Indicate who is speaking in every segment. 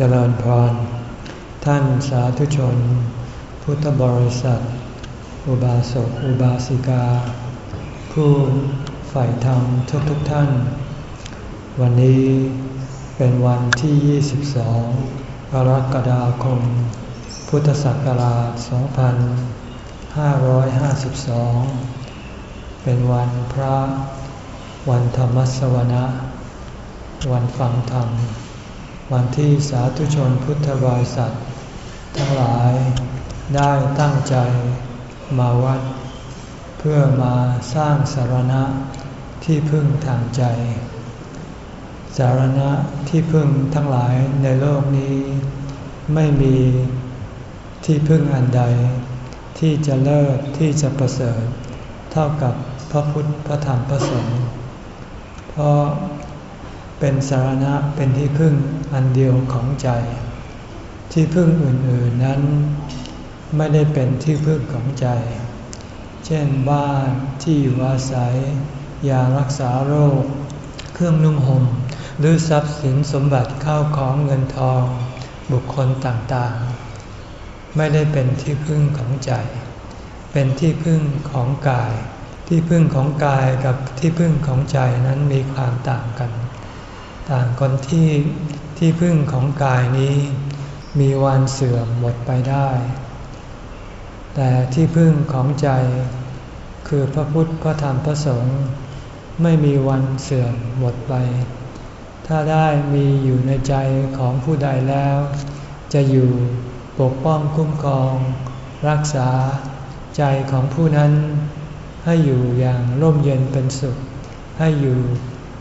Speaker 1: เจริญพร ท่านสาธุชน พุทธบริษัท อุบาสกอุบาสิกา ผู้ใฝ่ธรรมทุกทุกท่าน วันนี้เป็นวันที่ 22 กรกฎาคม พุทธศักราช 2552 เป็นวันพระ วันธรรมสวนะ วันฟังธรรม วันที่สาธุชนพุทธบริษัท ทั้งหลายได้ตั้งใจมาวัด เพื่อมาสร้างสารณะที่พึ่งทางใจ สารณะที่พึ่งทั้งหลายในโลกนี้ ไม่มีที่พึ่งอันใด ที่จะเลิศที่จะประเสริฐ เท่ากับพระพุทธพระธรรมพระสงฆ์เพราะ เป็นสารณะเป็นที่พึ่งอันเดียวของใจ ที่พึ่งอื่นๆนั้น ไม่ได้เป็นที่พึ่งของใจ เช่นบ้านที่อยู่อาศัยยารักษาโรค เครื่องนุ่งห่มหรือทรัพย์สินสมบัติเข้าของเงินทอง บุคคลต่างๆ ไม่ได้เป็นที่พึ่งของใจ เป็นที่พึ่งของกาย ที่พึ่งของกายกับที่พึ่งของใจนั้นมีความต่างกัน ต่างคนที่ที่พึ่งของกายนี้ มีวันเสื่อมหมดไปได้ แต่ที่พึ่งของใจ คือพระพุทธพระธรรมพระสงฆ์ไม่มีวันเสื่อมหมดไป ถ้าได้มีอยู่ในใจของผู้ใดแล้ว จะอยู่ปกป้องคุ้มครอง รักษาใจของผู้นั้น ให้อยู่อย่างร่มเย็นเป็นสุข ให้อยู่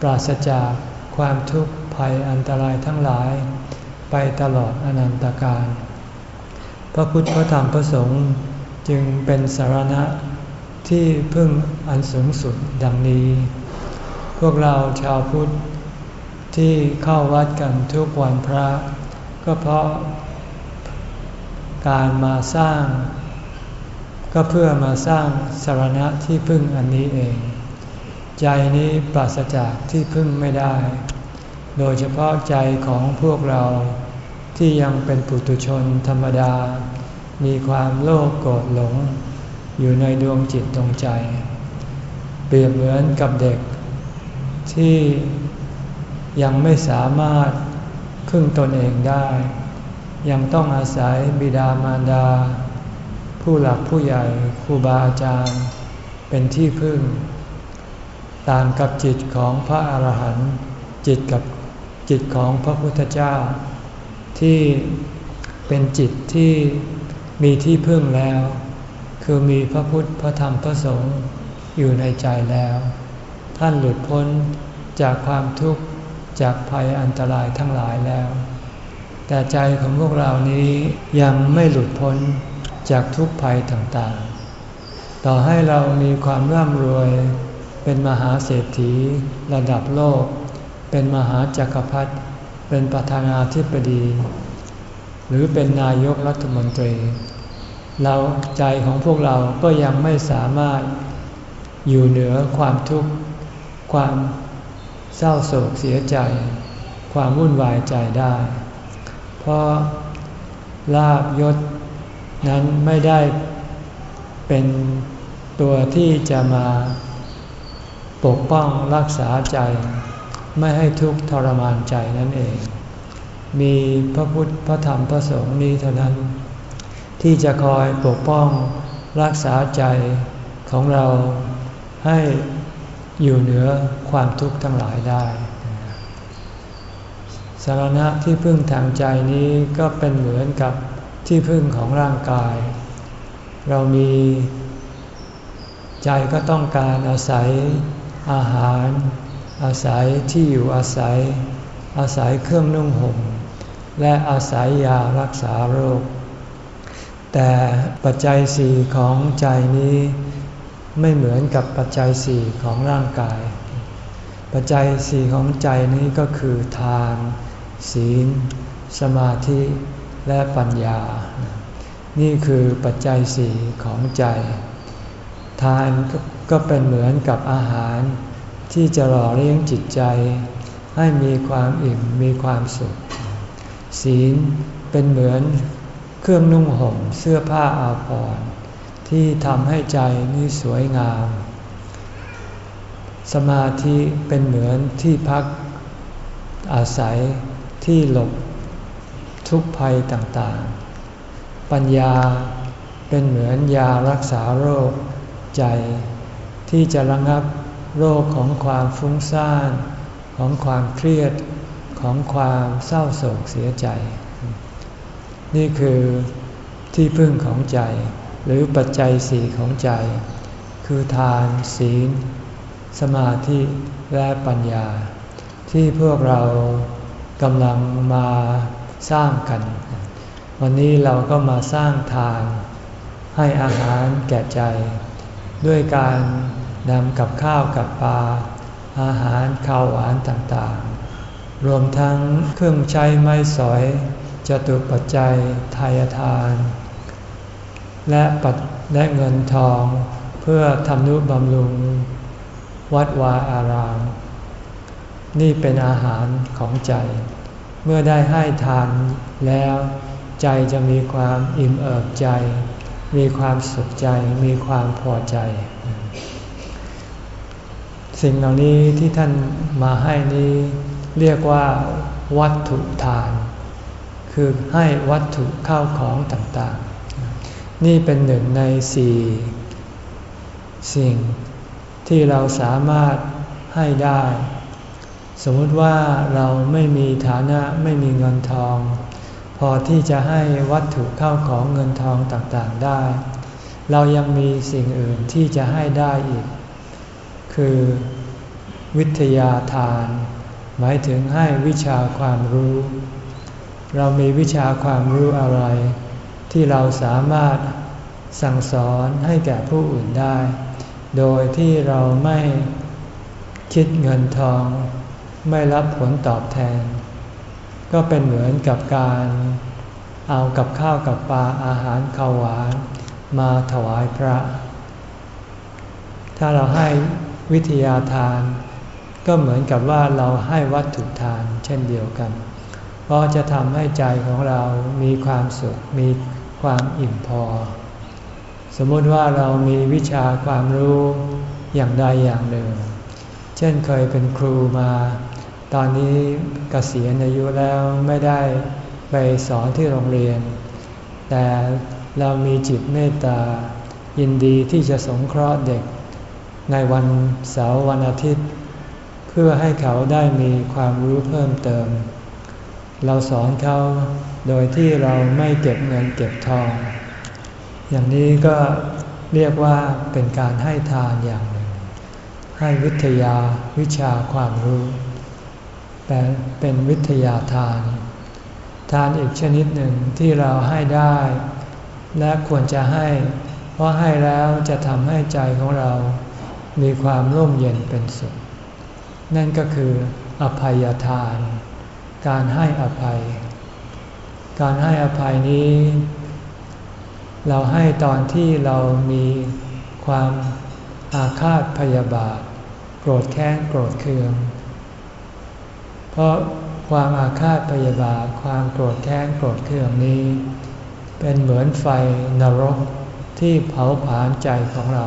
Speaker 1: ปราศจาก ความทุกข์ภัยอันตรายทั้งหลาย ไปตลอดอนันตการ พระพุทธพระธรรมพระสงฆ์จึงเป็นสารณะที่พึ่งอันสูงสุดดังนี้ พวกเราชาวพุทธที่เข้าวัดกันทุกวันพระ ก็เพราะการมาสร้าง ก็เพื่อมาสร้างสารณะที่พึ่งอันนี้เอง ใจนี้ปราศจากที่พึ่งไม่ได้ โดยเฉพาะใจของพวกเราที่ยังเป็นปุถุชนธรรมดา มีความโลภโกรธหลง อยู่ในดวงจิตดวงใจ เปรียบเหมือนกับเด็ก ที่ยังไม่สามารถพึ่งตนเองได้ ยังต้องอาศัยบิดามารดา ผู้หลักผู้ใหญ่ครูบาอาจารย์ เป็นที่พึ่ง ต่างกับจิตของพระอาหารหันต์จิตกับจิตของพระพุทธเจ้า ที่เป็นจิตที่มีที่พึ่งแล้ว คือมีพระพุทธพระธรรมพระสงฆ์อยู่ในใจแล้ว ท่านหลุดพ้นจากความทุกข์จากภัยอันตรายทั้งหลายแล้ว แต่ใจของพวกเรานี้ยังไม่หลุดพ้นจากทุกภัยต่างๆ ต่อให้เรามีความร่ำรวย เป็นมหาเศรษฐีระดับโลก เป็นมหาจักรพรรดิ เป็นประธานาธิบดี หรือเป็นนายกรัฐมนตรี เราใจของพวกเราก็ยังไม่สามารถอยู่เหนือความทุกข์ ความเศร้าโศกเสียใจ ความวุ่นวายใจได้ เพราะลาบยศนั้นไม่ได้เป็นตัวที่จะมา ปกป้องรักษาใจ ไม่ให้ทุกข์ทรมานใจนั่นเอง มีพระพุทธพระธรรมพระสงฆ์นี้เท่านั้น ที่จะคอยปกป้องรักษาใจของเราให้อยู่เหนือความทุกข์ทั้งหลายได้สารณะที่พึ่งทางใจนี้ก็เป็นเหมือนกับที่พึ่งของร่างกาย เรามีใจก็ต้องการอาศัย อาหาร อาศัยที่อยู่อาศัย อาศัยเครื่องนุ่งห่ม และอาศัยยารักษาโรค แต่ปัจจัยสี่ของใจนี้ไม่เหมือนกับปัจจัยสี่ของร่างกาย ปัจจัยสี่ของใจนี้ก็คือทาน ศีล สมาธิและปัญญา นี่คือปัจจัยสี่ของใจ ทาน ก็เป็นเหมือนกับอาหาร ที่จะหล่อเลี้ยงจิตใจ ให้มีความอิ่มมีความสุข ศีลเป็นเหมือนเครื่องนุ่งห่มเสื้อผ้าอาภรณ์ที่ทำให้ใจนี้สวยงาม สมาธิเป็นเหมือนที่พักอาศัยที่หลบทุกภัยต่างๆ ปัญญาเป็นเหมือนยารักษาโรคใจ ที่จะระงับโรคของความฟุ้งซ่าน ของความเครียดของความเศร้าโศกเสียใจ นี่คือที่พึ่งของใจ หรือปัจจัยสี่ของใจ คือทาน ศีล สมาธิและปัญญา ที่พวกเรากำลังมาสร้างกัน วันนี้เราก็มาสร้างทาน ให้อาหารแก่ใจ ด้วยการ นำกับข้าวกับปลา อาหารข้าวหวานต่างๆ รวมทั้งเครื่องใช้ไม้สอยจตุปัจจัยทายทาน และปัดและเงินทองเพื่อทำนุบำรุง วัดวาอาราม นี่เป็นอาหารของใจ เมื่อได้ให้ทานแล้วใจจะมีความอิ่มเอิบใจ มีความสุขใจ มีความพอใจ สิ่งเหล่านี้ที่ท่านมาให้นี้เรียกว่า วัตถุทาน คือให้วัตถุเข้าของต่างๆ นี่เป็นหนึ่งในสี่สิ่งที่เราสามารถให้ได้ สมมติว่าเราไม่มีฐานะไม่มีเงินทอง พอที่จะให้วัตถุเข้าของเงินทองต่างๆได้ เรายังมีสิ่งอื่นที่จะให้ได้อีก คือ วิทยาทาน หมายถึงให้วิชาความรู้ เรามีวิชาความรู้อะไร ที่เราสามารถสั่งสอนให้แก่ผู้อื่นได้ โดยที่เราไม่คิดเงินทอง ไม่รับผลตอบแทน ก็เป็นเหมือนกับการเอากับข้าวกับปลาอาหารข้าวหวานมาถวายพระ ถ้าเราให้ วิทยาทาน ก็เหมือนกับว่าเราให้วัตถุทานเช่นเดียวกัน เพราะจะทำให้ใจของเรามีความสุข มีความอิ่มพอ สมมติว่าเรามีวิชาความรู้อย่างใดอย่างหนึ่ง เช่นเคยเป็นครูมา ตอนนี้กเกษียณอายุแล้วไม่ได้ไปสอนที่โรงเรียน แต่เรามีจิตเมตตายินดีที่จะสงเคราะห์เด็ก ในวันเสาร์วันอาทิตย์ เพื่อให้เขาได้มีความรู้เพิ่มเติม เราสอนเขาโดยที่เราไม่เก็บเงินเก็บทอง อย่างนี้ก็เรียกว่าเป็นการให้ทานอย่างหนึ่ง ให้วิทยาวิชาความรู้ แต่เป็นวิทยาทาน ทานอีกชนิดหนึ่งที่เราให้ได้ และควรจะให้ เพราะให้แล้วจะทำให้ใจของเรา มีความร่มเย็นเป็นสุข นั่นก็คืออภัยทาน การให้อภัย การให้อภัยนี้ เราให้ตอนที่เรามีความอาฆาตพยาบาท โกรธแค้นโกรธเคือง เพราะความอาฆาตพยาบาท ความโกรธแค้นโกรธเคืองนี้ เป็นเหมือนไฟนรกที่เผาผลาญใจของเรา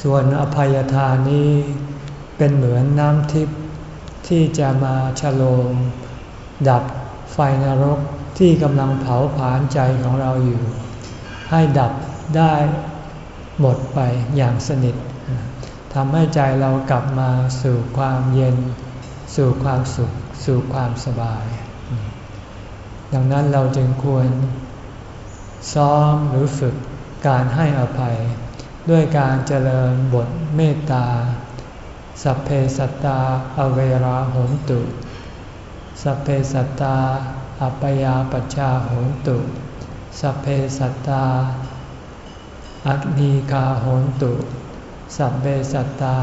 Speaker 1: ส่วนอภัยทานนี้เป็นเหมือนน้ำทิพย์ที่จะมาฉโลมดับไฟนรกที่กำลังเผาผลาญใจของเราอยู่ ให้ดับได้หมดไปอย่างสนิททำให้ใจเรากลับมาสู่ความเย็น สู่ความสุข สู่ความสบาย ดังนั้นเราจึงควร ซ้อมหรือฝึกการให้อภัย ด้วยการเจริญบทเมตตา สัพเพสัตตาอเวราโหนตุ สัพเพสัตตาอัปยาปัชชาโหนตุ สัพเพสัตตาอัตนีกาโหนตุ สัพเพสัตตา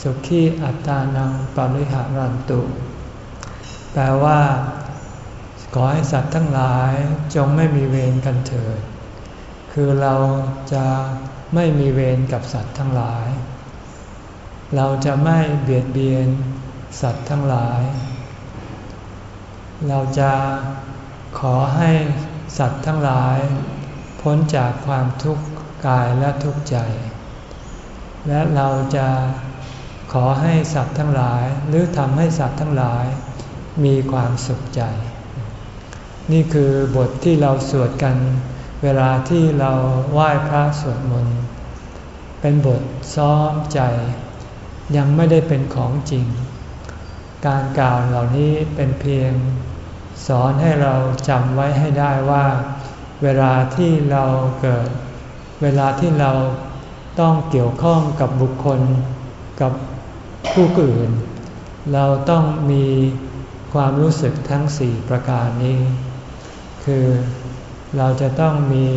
Speaker 1: สุขีอัตานังปริหารันตุ แปลว่า ขอให้สัตว์ทั้งหลายจงไม่มีเวรกันเถิด คือเราจะ ไม่มีเวรกับสัตว์ทั้งหลาย เราจะไม่เบียดเบียนสัตว์ทั้งหลาย เราจะขอให้สัตว์ทั้งหลาย พ้นจากความทุกข์กายและทุกข์ใจ และเราจะขอให้สัตว์ทั้งหลายหรือทำให้สัตว์ทั้งหลาย มีความสุขใจ นี่คือบทที่เราสวดกัน เวลาที่เราไหว้พระสวดมนต์เป็นบทซ้อมใจ ยังไม่ได้เป็นของจริง การกล่าวเหล่านี้เป็นเพียง สอนให้เราจำไว้ให้ได้ว่า เวลาที่เราเกิด เวลาที่เราต้องเกี่ยวข้องกับบุคคลกับผู้อื่น เราต้องมีความรู้สึกทั้งสี่ประการนี้ คือ เราจะต้องมี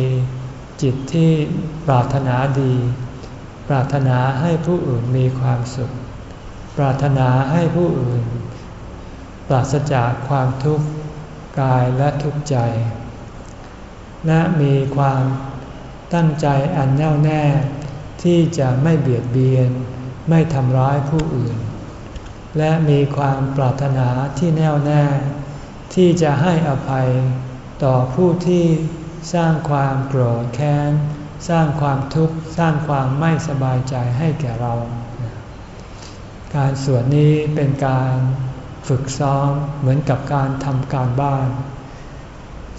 Speaker 1: จิตที่ปรารถนาดี ปรารถนาให้ผู้อื่นมีความสุข ปรารถนาให้ผู้อื่น ปราศจากความทุกข์กายและทุกข์ใจ และมีความตั้งใจอันแน่วแน่ที่จะไม่เบียดเบียน ไม่ทำร้ายผู้อื่น และมีความปรารถนาที่แน่วแน่ ที่จะให้อภัย ต่อผู้ที่สร้างความโกรธแค้น สร้างความทุกข์ สร้างความไม่สบายใจให้แก่เรา การสวดนี้เป็นการฝึกซ้อมเหมือนกับการทำการบ้าน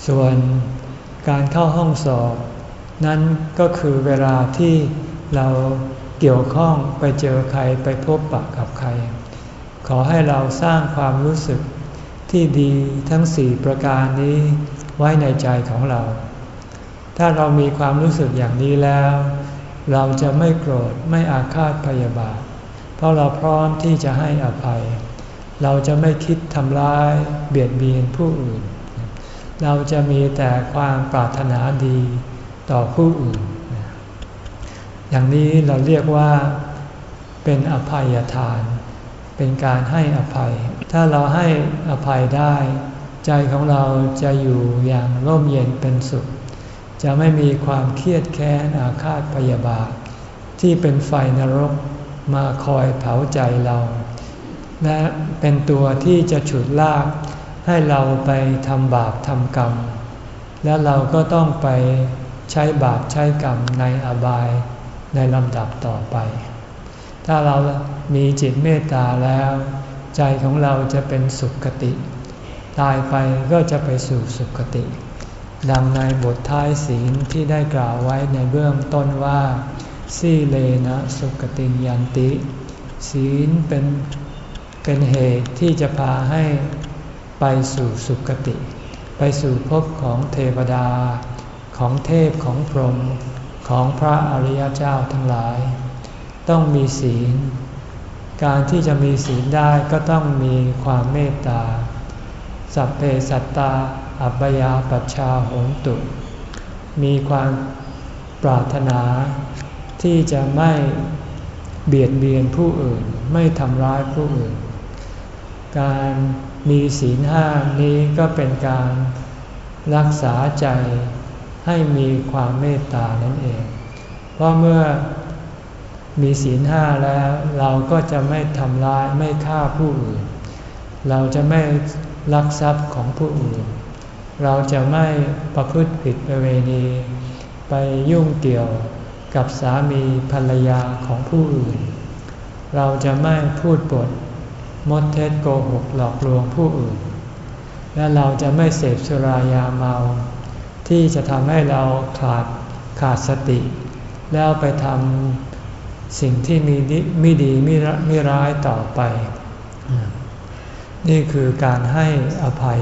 Speaker 1: ส่วนการเข้าห้องสอบ นั้นก็คือเวลาที่เราเกี่ยวข้องไปเจอใครไปพบปะกับใคร ขอให้เราสร้างความรู้สึกที่ดีทั้งสี่ประการนี้ ไว้ในใจของเรา ถ้าเรามีความรู้สึกอย่างนี้แล้ว เราจะไม่โกรธไม่อาฆาตพยาบาท เพราะเราพร้อมที่จะให้อภัย เราจะไม่คิดทำร้ายเบียดเบียนผู้อื่น เราจะมีแต่ความปรารถนาดีต่อผู้อื่น อย่างนี้เราเรียกว่าเป็นอภัยทาน เป็นการให้อภัย ถ้าเราให้อภัยได้ ใจของเราจะอยู่อย่างร่มเย็นเป็นสุข จะไม่มีความเครียดแค้นอาฆาตพยาบาท ที่เป็นไฟนรกมาคอยเผาใจเราและเป็นตัวที่จะฉุดลากให้เราไปทำบาปทำกรรม และเราก็ต้องไปใช้บาปใช้กรรมในอบายในลำดับต่อไป ถ้าเรามีจิตเมตตาแล้ว ใจของเราจะเป็นสุขติ ตายไปก็จะไปสู่สุขติ ดังในบทท้ายศีลที่ได้กล่าวไว้ในเบื้องต้นว่า สีเลนะสุขติยันติ ศีลเป็นเป็นเหตุที่จะพาให้ไปสู่สุขติ ไปสู่ภพของเทวดา ของเทพของพรหมของพระอริยเจ้าทั้งหลาย ต้องมีศีล การที่จะมีศีลได้ก็ต้องมีความเมตตา สัพเพสัตตา อัปยาปัชชาโหนตุ มีความปรารถนา ที่จะไม่เบียดเบียนผู้อื่น ไม่ทำร้ายผู้อื่น การมีศีลห้านี้ก็เป็นการรักษาใจให้มีความเมตตานั่นเอง เพราะเมื่อมีศีลห้าแล้ว เราก็จะไม่ทำร้ายไม่ฆ่าผู้อื่น เราจะไม่ ลักทรัพย์ของผู้อื่น เราจะไม่ประพฤติผิดประเวณี ไปยุ่งเกี่ยวกับสามีภรรยาของผู้อื่น เราจะไม่พูดปดมดเท็จโกหกหลอกลวงผู้อื่น และเราจะไม่เสพสุรายาเมา ที่จะทำให้เราขาดขาดสติ แล้วไปทำสิ่งที่มีไม่ดีไม่ร้ายต่อไป นี่คือการให้อภัย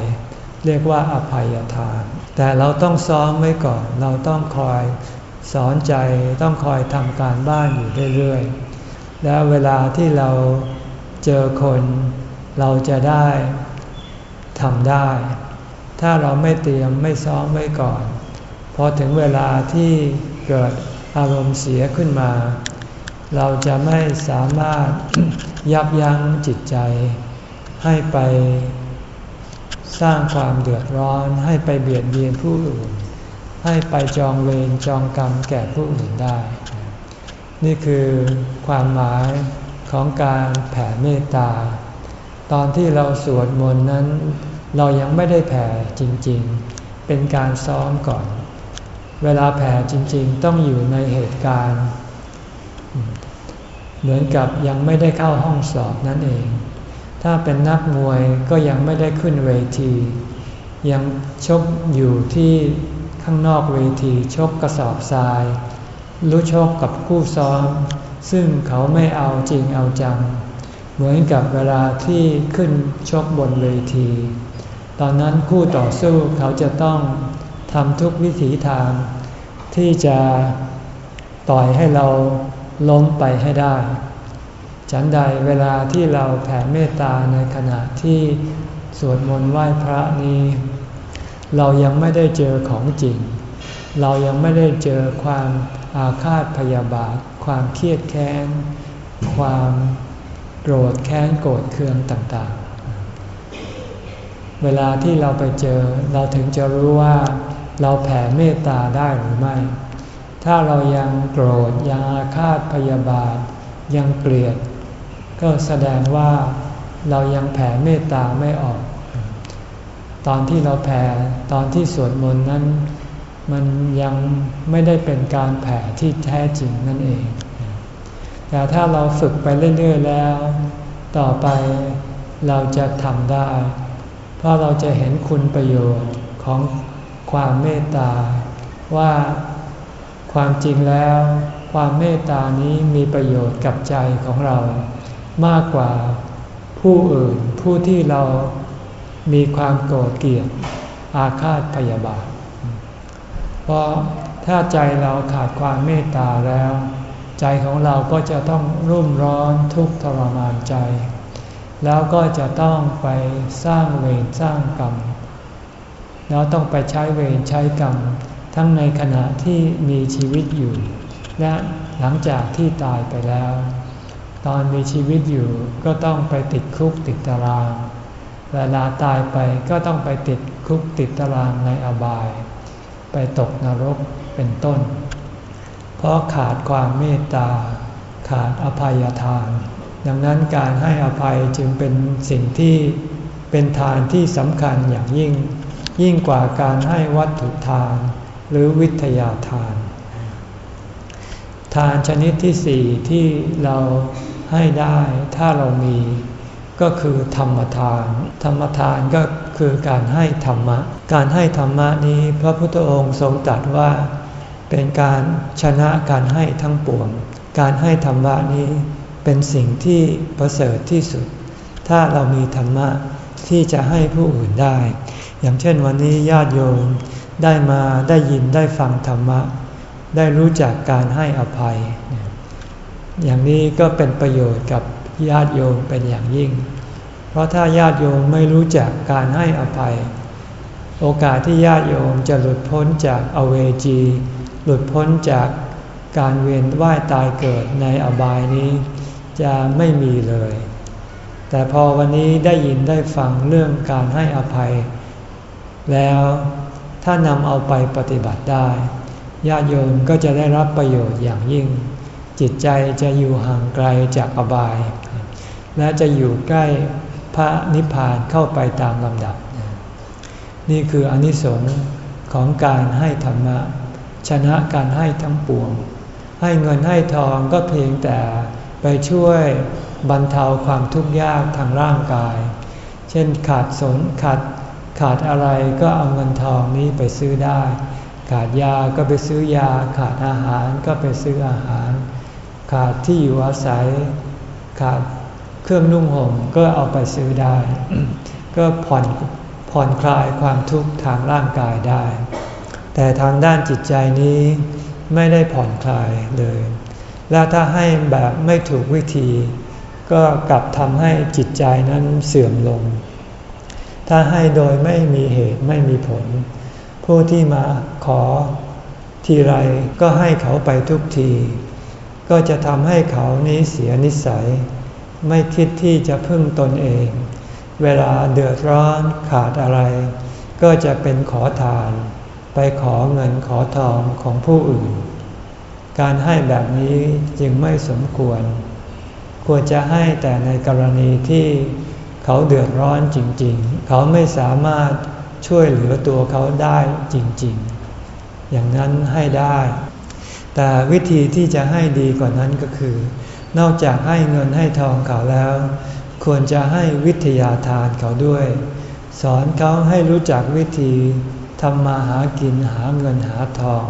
Speaker 1: เรียกว่าอภัยทาน แต่เราต้องซ้อมไว้ก่อน เราต้องคอยสอนใจต้องคอยทำการบ้านอยู่เรื่อยๆ แล้วเวลาที่เราเจอคนเราจะได้ทำได้ ถ้าเราไม่เตรียมไม่ซ้อมไว้ก่อน พอถึงเวลาที่เกิดอารมณ์เสียขึ้นมา เราจะไม่สามารถยับยั้งจิตใจ ให้ไปสร้างความเดือดร้อน ให้ไปเบียดเบียนผู้อื่น ให้ไปจองเวรจองกรรมแก่ผู้อื่นได้ นี่คือความหมายของการแผ่เมตตา ตอนที่เราสวดมนต์นั้น เรายังไม่ได้แผ่จริงๆ เป็นการซ้อมก่อน เวลาแผ่จริงๆ ต้องอยู่ในเหตุการณ์ เหมือนกับยังไม่ได้เข้าห้องสอบนั่นเอง ถ้าเป็นนักมวยก็ยังไม่ได้ขึ้นเวที ยังชกอยู่ที่ข้างนอกเวทีชกกระสอบทราย รู้ชกกับคู่ซ้อม ซึ่งเขาไม่เอาจริงเอาจัง เหมือนกับเวลาที่ขึ้นชกบนเวที ตอนนั้นคู่ต่อสู้เขาจะต้องทำทุกวิถีทาง ที่จะต่อยให้เราล้มไปให้ได้ ฉันใดเวลาที่เราแผ่เมตตาในขณะที่สวดมนต์ไหว้พระนี้ เรายังไม่ได้เจอของจริง เรายังไม่ได้เจอความอาฆาตพยาบาท ความเครียดแค้น ความโกรธแค้นโกรธเคืองต่างๆ เวลาที่เราไปเจอเราถึงจะรู้ว่าเราแผ่เมตตาได้หรือไม่ ถ้าเรายังโกรธยังอาฆาตพยาบาท ยังเกลียด ก็แสดงว่าเรายังแผ่เมตตาไม่ออก ตอนที่เราแผ่ตอนที่สวดมนต์นั้น มันยังไม่ได้เป็นการแผ่ที่แท้จริงนั่นเอง แต่ถ้าเราฝึกไปเรื่อยๆแล้ว ต่อไปเราจะทำได้ เพราะเราจะเห็นคุณประโยชน์ของความเมตตา ว่าความจริงแล้ว ความเมตตานี้มีประโยชน์กับใจของเรา มากกว่าผู้อื่นผู้ที่เรามีความโกรธเกลียดอาฆาตพยาบาท เพราะถ้าใจเราขาดความเมตตาแล้ว ใจของเราก็จะต้องรุ่มร้อนทุกข์ทรมานใจ แล้วก็จะต้องไปสร้างเวรสร้างกรรม แล้วต้องไปใช้เวรใช้กรรม ทั้งในขณะที่มีชีวิตอยู่ และหลังจากที่ตายไปแล้ว ตอนมีชีวิตอยู่ก็ต้องไปติดคุกติดตาราง เวลาตายไปก็ต้องไปติดคุกติดตารางในอบาย ไปตกนรกเป็นต้น เพราะขาดความเมตตา ขาดอภัยทาน ดังนั้นการให้อภัยจึงเป็นสิ่งที่เป็นทานที่สำคัญอย่างยิ่ง ยิ่งกว่าการให้วัตถุทาน หรือวิทยาทาน ทานชนิดที่สี่ที่เรา ให้ได้ถ้าเรามี ก็คือธรรมทาน ธรรมทานก็คือการให้ธรรมะ การให้ธรรมะนี้พระพุทธองค์ทรงตรัสว่า เป็นการชนะการให้ทั้งปวง การให้ธรรมะนี้เป็นสิ่งที่ประเสริฐที่สุด ถ้าเรามีธรรมะที่จะให้ผู้อื่นได้ อย่างเช่นวันนี้ญาติโยมได้มาได้ยินได้ฟังธรรมะ ได้รู้จักการให้อภัย อย่างนี้ก็เป็นประโยชน์กับญาติโยมเป็นอย่างยิ่ง เพราะถ้าญาติโยมไม่รู้จักการให้อภัย โอกาสที่ญาติโยมจะหลุดพ้นจากอเวจี หลุดพ้นจากการเวียนว่ายตายเกิดในอบายนี้ จะไม่มีเลย แต่พอวันนี้ได้ยินได้ฟังเรื่องการให้อภัย แล้วถ้านำเอาไปปฏิบัติได้ ญาติโยมก็จะได้รับประโยชน์อย่างยิ่ง จิตใจจะอยู่ห่างไกลจากอบาย และจะอยู่ใกล้พระนิพพานเข้าไปตามลำดับ นี่คืออนิสงส์ของการให้ธรรมะ ชนะการให้ทั้งปวง ให้เงินให้ทองก็เพียงแต่ไปช่วยบรรเทาความทุกข์ยากทางร่างกาย เช่นขาดสนขาดขาดอะไรก็เอาเงินทองนี้ไปซื้อได้ ขาดยาก็ไปซื้อยา ขาดอาหารก็ไปซื้ออาหาร ขาดที่อยู่อาศัย ขาดเครื่องนุ่งห่มก็เอาไปซื้อได้ ก็ผ่อนผ่อนคลายความทุกข์ทางร่างกายได้ แต่ทางด้านจิตใจนี้ไม่ได้ผ่อนคลายเลย และถ้าให้แบบไม่ถูกวิธี ก็กลับทำให้จิตใจนั้นเสื่อมลง ถ้าให้โดยไม่มีเหตุไม่มีผล ผู้ที่มาขอทีไรก็ให้เขาไปทุกที ก็จะทำให้เขานี้เสียนิสัย ไม่คิดที่จะพึ่งตนเอง เวลาเดือดร้อนขาดอะไร ก็จะเป็นขอทาน ไปขอเงินขอทองของผู้อื่น การให้แบบนี้จึงไม่สมควร ควรจะให้แต่ในกรณีที่เขาเดือดร้อนจริงๆ เขาไม่สามารถช่วยเหลือตัวเขาได้จริงๆ อย่างนั้นให้ได้ แต่วิธีที่จะให้ดีกว่านั้นก็คือ นอกจากให้เงินให้ทองเขาแล้ว ควรจะให้วิทยาทานเขาด้วย สอนเขาให้รู้จักวิธีทำมาหากินหาเงินหาทอง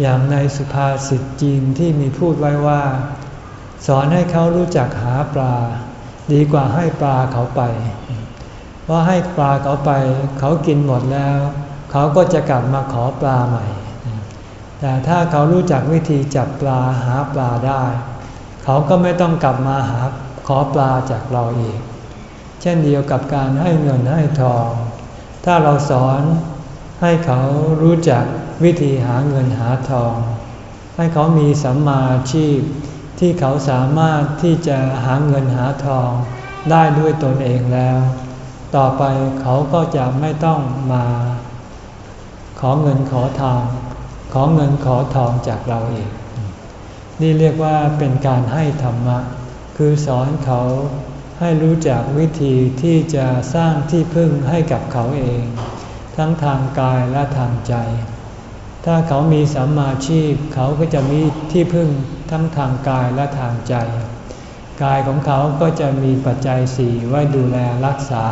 Speaker 1: อย่างในสุภาษิตจีนที่มีพูดไว้ว่า สอนให้เขารู้จักหาปลา ดีกว่าให้ปลาเขาไป เพราะให้ปลาเขาไป เขากินหมดแล้ว เขาก็จะกลับมาขอปลาใหม่ แต่ถ้าเขารู้จักวิธีจับปลาหาปลาได้ เขาก็ไม่ต้องกลับมาหาขอปลาจากเราอีก เช่นเดียวกับการให้เงินให้ทอง ถ้าเราสอนให้เขารู้จักวิธีหาเงินหาทอง ให้เขามีสัมมาชีพที่เขาสามารถที่จะหาเงินหาทองได้ด้วยตนเองแล้ว ต่อไปเขาก็จะไม่ต้องมา ขอเงินขอทอง ขอเงินขอทองจากเราอีก นี่เรียกว่าเป็นการให้ธรรมะ คือสอนเขาให้รู้จักวิธีที่จะสร้างที่พึ่งให้กับเขาเอง ทั้งทางกายและทางใจ ถ้าเขามีสัมมาชีพ เขาก็จะมีที่พึ่งทั้งทางกายและทางใจ กายของเขาก็จะมีปัจจัยสี่ไว้ดูแลรักษา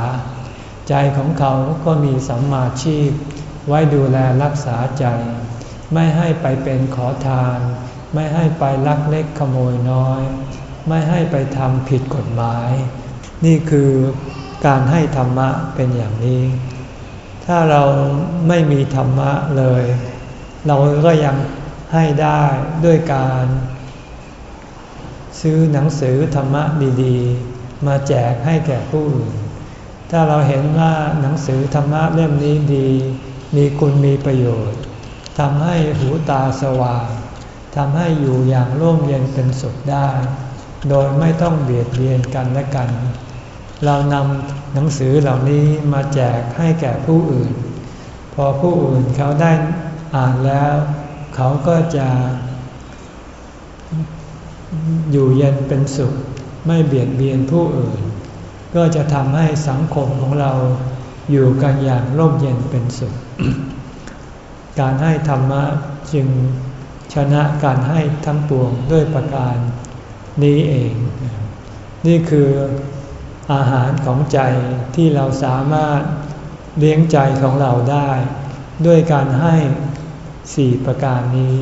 Speaker 1: ใจของเขาก็มีสัมมาชีพ ไว้ดูแลรักษาใจ ไม่ให้ไปเป็นขอทาน ไม่ให้ไปลักเล็กขโมยน้อย ไม่ให้ไปทำผิดกฎหมาย นี่คือการให้ธรรมะเป็นอย่างนี้ ถ้าเราไม่มีธรรมะเลย เราก็ยังให้ได้ด้วยการ ซื้อหนังสือธรรมะดีๆ มาแจกให้แก่ผู้อื่น ถ้าเราเห็นว่าหนังสือธรรมะเล่มนี้ดี มีคุณมีประโยชน์ ทำให้หูตาสว่างทำให้อยู่อย่างร่มเย็นเป็นสุขได้ โดยไม่ต้องเบียดเบียนกันและกัน เรานำหนังสือเหล่านี้มาแจกให้แก่ผู้อื่น พอผู้อื่นเขาได้อ่านแล้ว เขาก็จะ อยู่เย็นเป็นสุข ไม่เบียดเบียนผู้อื่น ก็จะทำให้สังคมของเราอยู่กันอย่างร่มเย็นเป็นสุข การให้ธรรมะจึงชนะการให้ทั้งปวงด้วยประการนี้เอง นี่คืออาหารของใจที่เราสามารถเลี้ยงใจของเราได้ ด้วยการให้สี่ประการนี้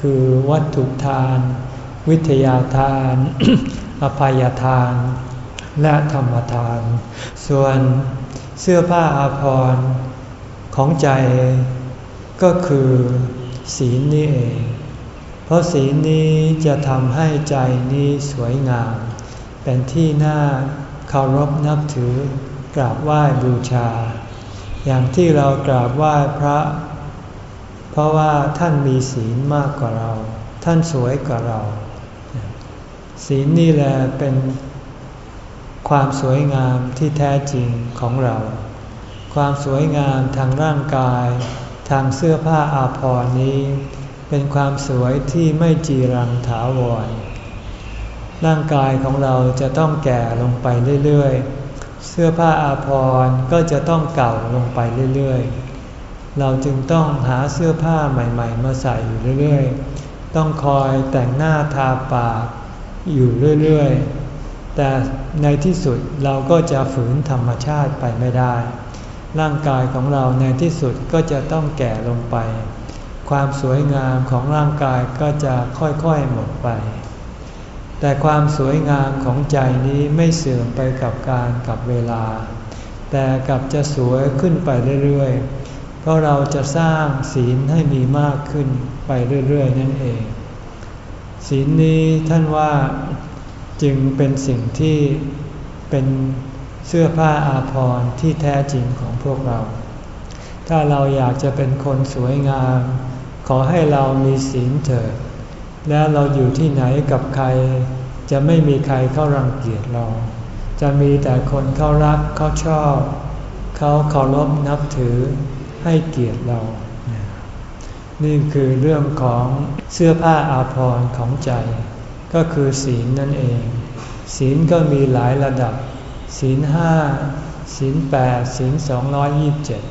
Speaker 1: คือวัตถุทาน วิทยาทาน อภัยทาน และธรรมทาน ส่วนเสื้อผ้าอาภรณ์ของใจ ก็คือศีลนี่เอง เพราะศีลนี้จะทำให้ใจนี้สวยงาม เป็นที่น่าเคารพนับถือกราบไหว้บูชา อย่างที่เรากราบไหว้พระ เพราะว่าท่านมีศีลมากกว่าเรา ท่านสวยกว่าเรา ศีลนี่แหละเป็นความสวยงามที่แท้จริงของเรา ความสวยงามทางร่างกาย ทางเสื้อผ้าอาภรณ์นี้ เป็นความสวยที่ไม่จีรังถาวร ร่างกายของเราจะต้องแก่ลงไปเรื่อยๆ เสื้อผ้าอาภรณ์ก็จะต้องเก่าลงไปเรื่อยๆ เราจึงต้องหาเสื้อผ้าใหม่ๆ มาใส่อยู่เรื่อยๆ ต้องคอยแต่งหน้าทาปากอยู่เรื่อยๆ แต่ในที่สุดเราก็จะฝืนธรรมชาติไปไม่ได้ ร่างกายของเราในที่สุดก็จะต้องแก่ลงไป ความสวยงามของร่างกายก็จะค่อยๆหมดไป แต่ความสวยงามของใจนี้ไม่เสื่อมไปกับการกับเวลา แต่กลับจะสวยขึ้นไปเรื่อยๆ เพราะเราจะสร้างศีลให้มีมากขึ้นไปเรื่อยๆ นั่นเอง ศีลนี้ท่านว่าจึงเป็นสิ่งที่เป็น เสื้อผ้าอาภรณ์ที่แท้จริงของพวกเรา ถ้าเราอยากจะเป็นคนสวยงาม ขอให้เรามีศีลเถิด แล้วเราอยู่ที่ไหนกับใคร จะไม่มีใครเข้ารังเกียจเรา จะมีแต่คนเขารักเขาชอบ เขาเคารพนับถือให้เกียรติเรา นี่คือเรื่องของเสื้อผ้าอาภรณ์ของใจ ก็คือศีลนั่นเอง ศีลก็มีหลายระดับ ศีลห้าศีลแปดศีลสองร้อยยี่บเจ็ด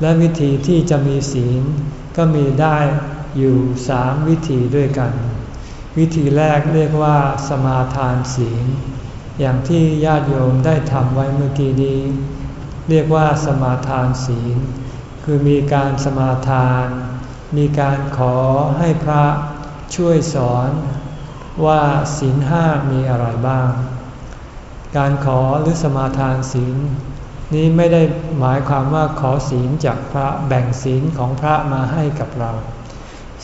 Speaker 1: และวิธีที่จะมีศีลก็มีได้อยู่สามวิธีด้วยกัน วิธีแรกเรียกว่าสมาทานศีล อย่างที่ญาติโยมได้ทำไว้เมื่อกี้นี้ เรียกว่าสมาทานศีล คือมีการสมาทาน มีการขอให้พระช่วยสอนว่าศีลห้ามีอะไรบ้าง การขอหรือสมาทานศีล นี้ไม่ได้หมายความว่าขอศีลจากพระแบ่งศีลของพระมาให้กับเรา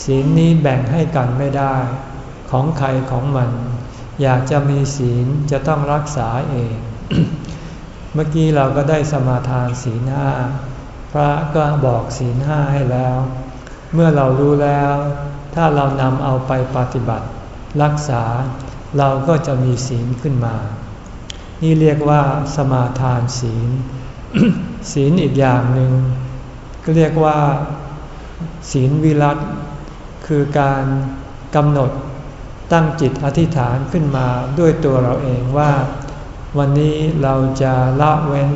Speaker 1: ศีลนี้แบ่งให้กันไม่ได้ ของใครของมัน อยากจะมีศีลจะต้องรักษาเอง เมื่อกี้เราก็ได้สมาทานศีลห้าพระก็บอกศีลห้าให้แล้ว เมื่อเรารู้แล้ว ถ้าเรานำเอาไปปฏิบัติ รักษาเราก็จะมีศีลขึ้นมา นี่เรียกว่าสมาทานศีล ศีลอีกอย่างหนึ่งก็เรียกว่า ศีลวิรัตคือการกำหนดตั้งจิตอธิษฐานขึ้นมาด้วยตัวเราเองว่า วันนี้เราจะละเว้น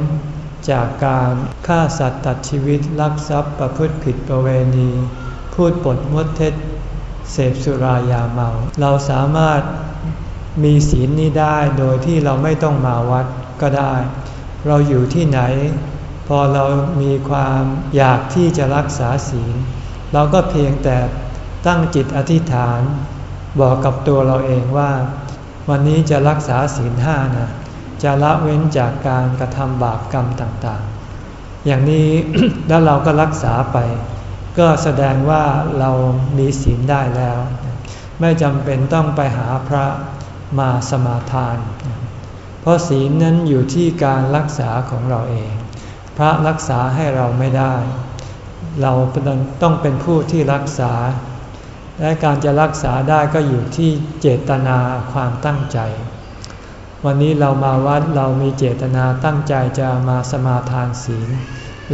Speaker 1: จากการฆ่าสัตว์ตัดชีวิตลักทรัพย์ประพฤติผิดประเวณี พูดปดมดเท็จเสพสุรายาเมา เราสามารถ มีศีลนี้ได้โดยที่เราไม่ต้องมาวัดก็ได้ เราอยู่ที่ไหน พอเรามีความอยากที่จะรักษาศีล เราก็เพียงแต่ตั้งจิตอธิษฐาน บอกกับตัวเราเองว่า วันนี้จะรักษาศีลห้านะจะละเว้นจากการกระทำบาปกรรมต่างๆ อย่างนี้แล้วเราก็รักษาไป ก็แสดงว่าเรามีศีลได้แล้ว ไม่จำเป็นต้องไปหาพระ มาสมาทาน เพราะศีลนั้นอยู่ที่การรักษาของเราเอง พระรักษาให้เราไม่ได้ เราต้องเป็นผู้ที่รักษา และการจะรักษาได้ก็อยู่ที่เจตนาความตั้งใจ วันนี้เรามาวัดเรามีเจตนาตั้งใจจะมาสมาทานศีล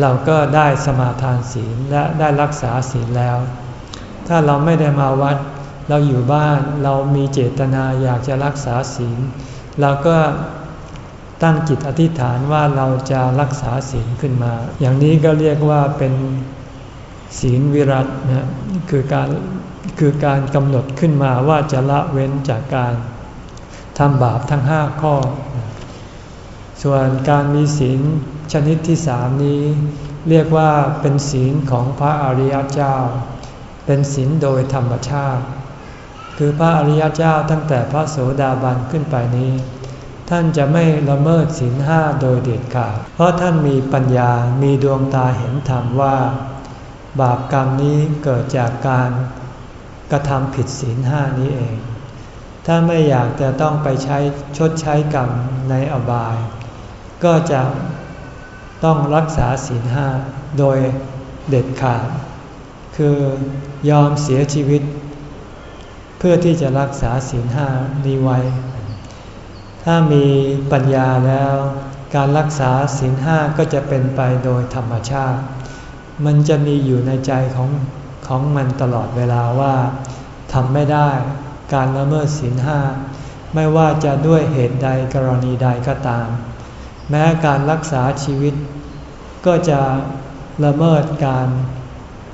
Speaker 1: เราก็ได้สมาทานศีลและได้รักษาศีลแล้ว ถ้าเราไม่ได้มาวัด เราอยู่บ้านเรามีเจตนาอยากจะรักษาศีลเราก็ตั้งจิตอธิษฐานว่าเราจะรักษาศีลขึ้นมา อย่างนี้ก็เรียกว่าเป็นศีลวิรัตนะคือการคือการกำหนดขึ้นมาว่าจะละเว้นจากการทำบาปทั้งห้าข้อ ส่วนการมีศีลชนิดที่สามนี้ เรียกว่าเป็นศีลของพระอริยเจ้า เป็นศีลโดยธรรมชาติ คือพระอริยเจ้าตั้งแต่พระโสดาบันขึ้นไปนี้ ท่านจะไม่ละเมิดศีลห้าโดยเด็ดขาด เพราะท่านมีปัญญา มีดวงตาเห็นธรรมว่า บาปกรรมนี้เกิดจากการกระทำผิดศีลห้านี้เอง ถ้าไม่อยากจะต้องไปใช้ชดใช้กรรมในอบาย ก็จะต้องรักษาศีลห้าโดยเด็ดขาด คือยอมเสียชีวิต เพื่อที่จะรักษาศีลห้านี้ไว้ ถ้ามีปัญญาแล้ว การรักษาศีลห้าก็จะเป็นไปโดยธรรมชาติ มันจะมีอยู่ในใจของของมันตลอดเวลาว่าทำไม่ได้ การละเมิดศีลห้าไม่ว่าจะด้วยเหตุใดกรณีใดก็ตาม แม้การรักษาชีวิต ก็จะละเมิดการ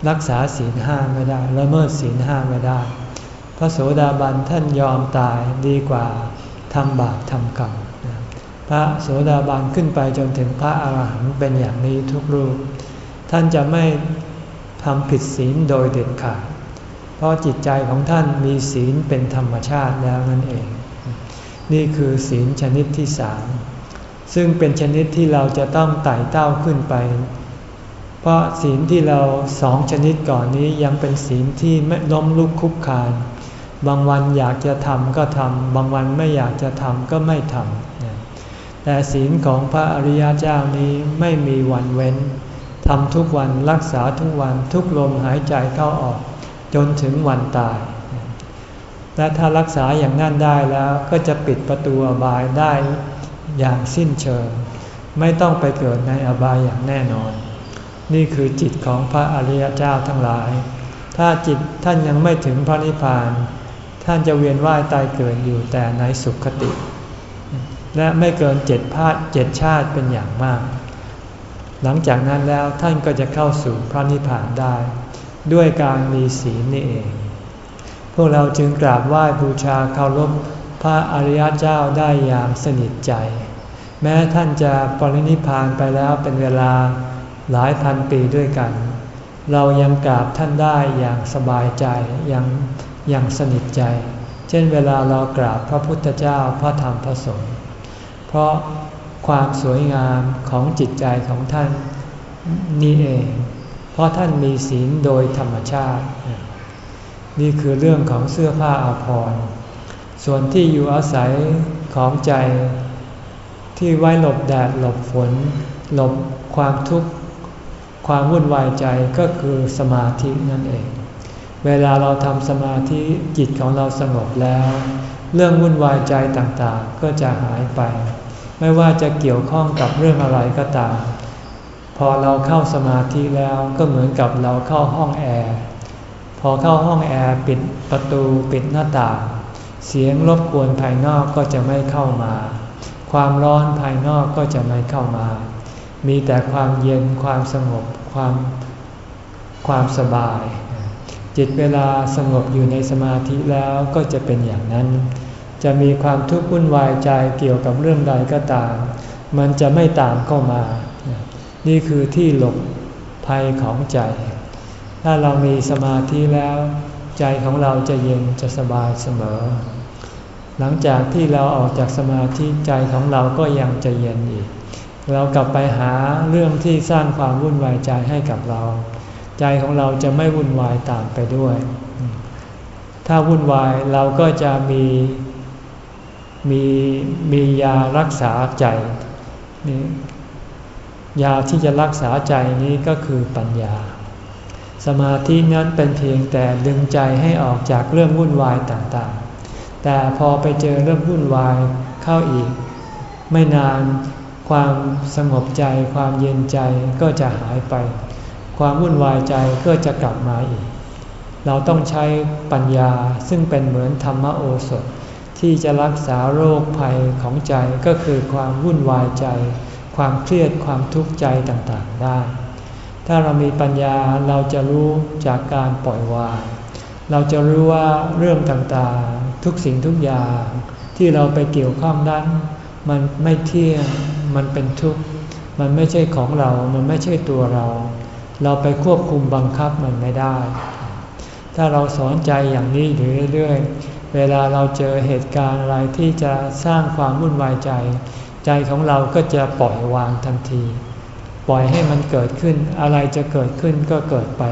Speaker 1: รักษาศีลห้าไม่ได้ ละเมิดศีลห้าไม่ได้ พระโสดาบันท่านยอมตายดีกว่าทำบาปทำกรรมพระโสดาบันขึ้นไปจนถึงพระอาหารหันต์เป็นอย่างนี้ทุกรูป ท่านจะไม่ทำผิดศีลโดยเด็ดขาดเพราะจิตใจของท่านมีศีลเป็นธรรมชาติแล้วนั่นเอง นี่คือศีลชนิดที่สามซึ่งเป็นชนิดที่เราจะต้องไต่เต้าขึ้นไป เพราะศีลที่เราสองชนิดก่อนนี้ยังเป็นศีลที่ไม่ล้มลุกคุกคาน บางวันอยากจะทำก็ทำบางวันไม่อยากจะทำก็ไม่ทำแต่ศีลของพระอริยเจ้านี้ไม่มีวันเว้นทำทุกวันรักษาทุกวันทุกลมหายใจเข้าออก จนถึงวันตาย และถ้ารักษาอย่างนั้นได้แล้วก็จะปิดประตูอบายได้อย่างสิ้นเชิง ไม่ต้องไปเกิดในอบายอย่างแน่นอน นี่คือจิตของพระอริยเจ้าทั้งหลาย ถ้าจิตท่านยังไม่ถึงพระนิพพาน ท่านจะเวียนว่ายตายเกิดอยู่แต่ในสุขคติ และไม่เกินเจ็ดพาดเจ็ดชาติเป็นอย่างมาก หลังจากนั้นแล้วท่านก็จะเข้าสู่พระนิพพานได้ ด้วยการมีศีลนี่เอง พวกเราจึงกราบไหว้บูชาเคารพพระอริยเจ้าได้อย่างสนิทใจ แม้ท่านจะปรินิพานไปแล้วเป็นเวลาหลายพันปีด้วยกัน เรายังกราบท่านได้อย่างสบายใจอย่าง อย่างสนิทใจ เช่นเวลาเรากราบพระพุทธเจ้าพระธรรมพระสงฆ์เพราะความสวยงามของจิตใจของท่านนี่เอง เพราะท่านมีศีลโดยธรรมชาติ นี่คือเรื่องของเสื้อผ้าอาภรณ์ส่วนที่อยู่อาศัยของใจ ที่ไว้หลบแดดหลบฝน หลบความทุกข์ ความวุ่นวายใจก็คือสมาธินั่นเอง เวลาเราทำสมาธิจิตของเราสงบแล้ว เรื่องวุ่นวายใจต่างๆ ก็จะหายไป ไม่ว่าจะเกี่ยวข้องกับเรื่องอะไรก็ตาม พอเราเข้าสมาธิแล้วก็เหมือนกับเราเข้าห้องแอร์พอเข้าห้องแอร์ปิดประตูปิดหน้าต่าง เสียงรบกวนภายนอกก็จะไม่เข้ามา ความร้อนภายนอกก็จะไม่เข้ามา มีแต่ความเย็นความสงบความความสบาย จิตเวลาสงบอยู่ในสมาธิแล้วก็จะเป็นอย่างนั้น จะมีความทุกข์วุ่นวายใจเกี่ยวกับเรื่องใดก็ตาม มันจะไม่ตามเข้ามา นี่คือที่หลบภัยของใจ ถ้าเรามีสมาธิแล้ว ใจของเราจะเย็นจะสบายเสมอ หลังจากที่เราออกจากสมาธิใจของเราก็ยังจะเย็นอีก เรากลับไปหาเรื่องที่สร้างความวุ่นวายใจให้กับเรา ใจของเราจะไม่วุ่นวายตามไปด้วย ถ้าวุ่นวายเราก็จะมีมีมียารักษาใจนี่ยาที่จะรักษาใจนี้ก็คือปัญญา สมาธินั้นเป็นเพียงแต่ดึงใจให้ออกจากเรื่องวุ่นวายต่างๆ แต่พอไปเจอเรื่องวุ่นวายเข้าอีก ไม่นานความสงบใจความเย็นใจก็จะหายไป ความวุ่นวายใจก็จะกลับมาอีก เราต้องใช้ปัญญาซึ่งเป็นเหมือนธรรมโอสถ ที่จะรักษาโรคภัยของใจก็คือความวุ่นวายใจ ความเครียดความทุกข์ใจต่างๆได้ ถ้าเรามีปัญญาเราจะรู้จากการปล่อยวาง เราจะรู้ว่าเรื่องต่างๆ ทุกสิ่งทุกอย่าง ที่เราไปเกี่ยวข้องนั้น มันไม่เที่ยงมันเป็นทุกข์มันไม่ใช่ของเรา มันไม่ใช่ตัวเรา เราไปควบคุมบังคับมันไม่ได้ ถ้าเราสอนใจอย่างนี้อยู่เรื่อยๆ เวลาเราเจอเหตุการณ์อะไรที่จะสร้างความวุ่นวายใจ ใจของเราก็จะปล่อยวางทันที ปล่อยให้มันเกิดขึ้น อะไรจะเกิดขึ้นก็เกิดไป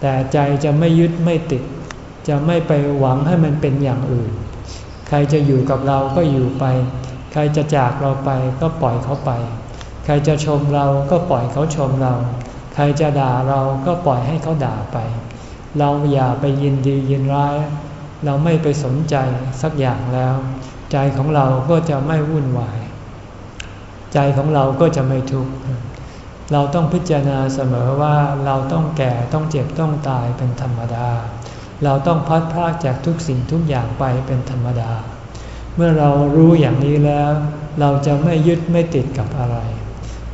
Speaker 1: แต่ใจจะไม่ยึดไม่ติด จะไม่ไปหวังให้มันเป็นอย่างอื่น ใครจะอยู่กับเราก็อยู่ไป ใครจะจากเราไปก็ปล่อยเขาไป ใครจะชมเราก็ปล่อยเขาชมเรา ใครจะด่าเราก็ปล่อยให้เขาด่าไป เราอย่าไปยินดียินร้าย เราไม่ไปสนใจสักอย่างแล้ว ใจของเราก็จะไม่วุ่นวาย ใจของเราก็จะไม่ทุกข์เราต้องพิจารณาเสมอว่าเราต้องแก่ต้องเจ็บต้องตายเป็นธรรมดา เราต้องพัดพรากจากทุกสิ่งทุกอย่างไปเป็นธรรมดา เมื่อเรารู้อย่างนี้แล้ว เราจะไม่ยึดไม่ติดกับอะไร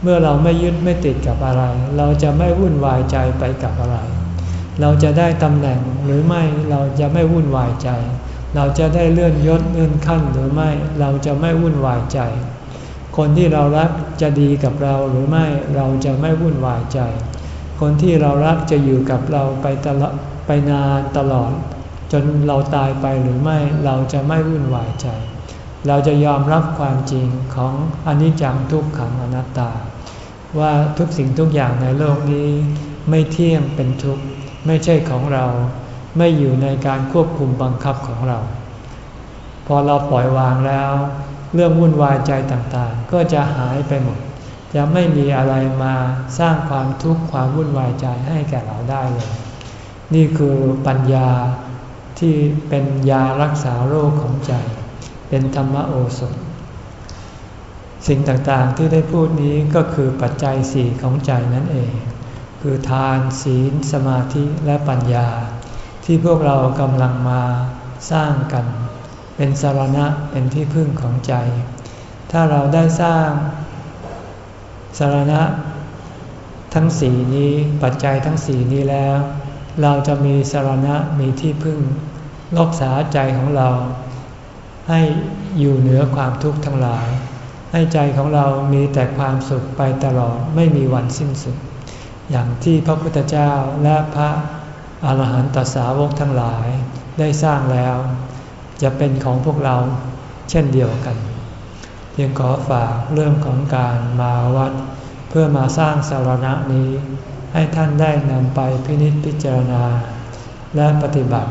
Speaker 1: เมื่อเราไม่ยึดไม่ติดกับอะไร เราจะไม่วุ่นวายใจไปกับอะไร เราจะได้ตำแหน่งหรือไม่เราจะไม่วุ่นวายใจ เราจะได้เลื่อนยศเลื่อนขั้นหรือไม่เราจะไม่วุ่นวายใจ คนที่เรารักจะดีกับเราหรือไม่เราจะไม่วุ่นวายใจ คนที่เรารักจะอยู่กับเราไปตลอดไปนานตลอด จนเราตายไปหรือไม่เราจะไม่วุ่นวายใจ เราจะยอมรับความจริงของอนิจจังทุกขังอนัตตา ว่าทุกสิ่งทุกอย่างในโลกนี้ไม่เที่ยงเป็นทุกข์ไม่ใช่ของเรา ไม่อยู่ในการควบคุมบังคับของเรา พอเราปล่อยวางแล้ว เรื่องวุ่นวายใจต่างๆ ก็จะหายไปหมด จะไม่มีอะไรมาสร้างความทุกข์ความวุ่นวายใจให้แก่เราได้เลย นี่คือปัญญาที่เป็นยารักษาโรคของใจ เป็นธรรมโอสถ สิ่งต่างๆที่ได้พูดนี้ก็คือปัจจัยสี่ของใจนั่นเอง คือทานศีล สมาธิและปัญญา ที่พวกเรากำลังมาสร้างกัน เป็นสารณะเป็นที่พึ่งของใจ ถ้าเราได้สร้างสารณะทั้งสีนี้ปัจจัยทั้งสีนี้แล้ว เราจะมีสารณะมีที่พึ่งรักษาใจของเรา ให้อยู่เหนือความทุกข์ทั้งหลาย ให้ใจของเรามีแต่ความสุขไปตลอดไม่มีวันสิ้นสุด อย่างที่พระพุทธเจ้าและพระอาหารหันตสาวกทั้งหลายได้สร้างแล้ว จะเป็นของพวกเราเช่นเดียวกันเพียงขอฝากเรื่องของการมาวัด เพื่อมาสร้างสารณะนี้ ให้ท่านได้นำไปพินิจพิจารณา และปฏิบัติ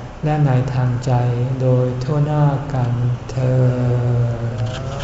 Speaker 1: และในทางใจโดยทั่วหน้ากันเธอ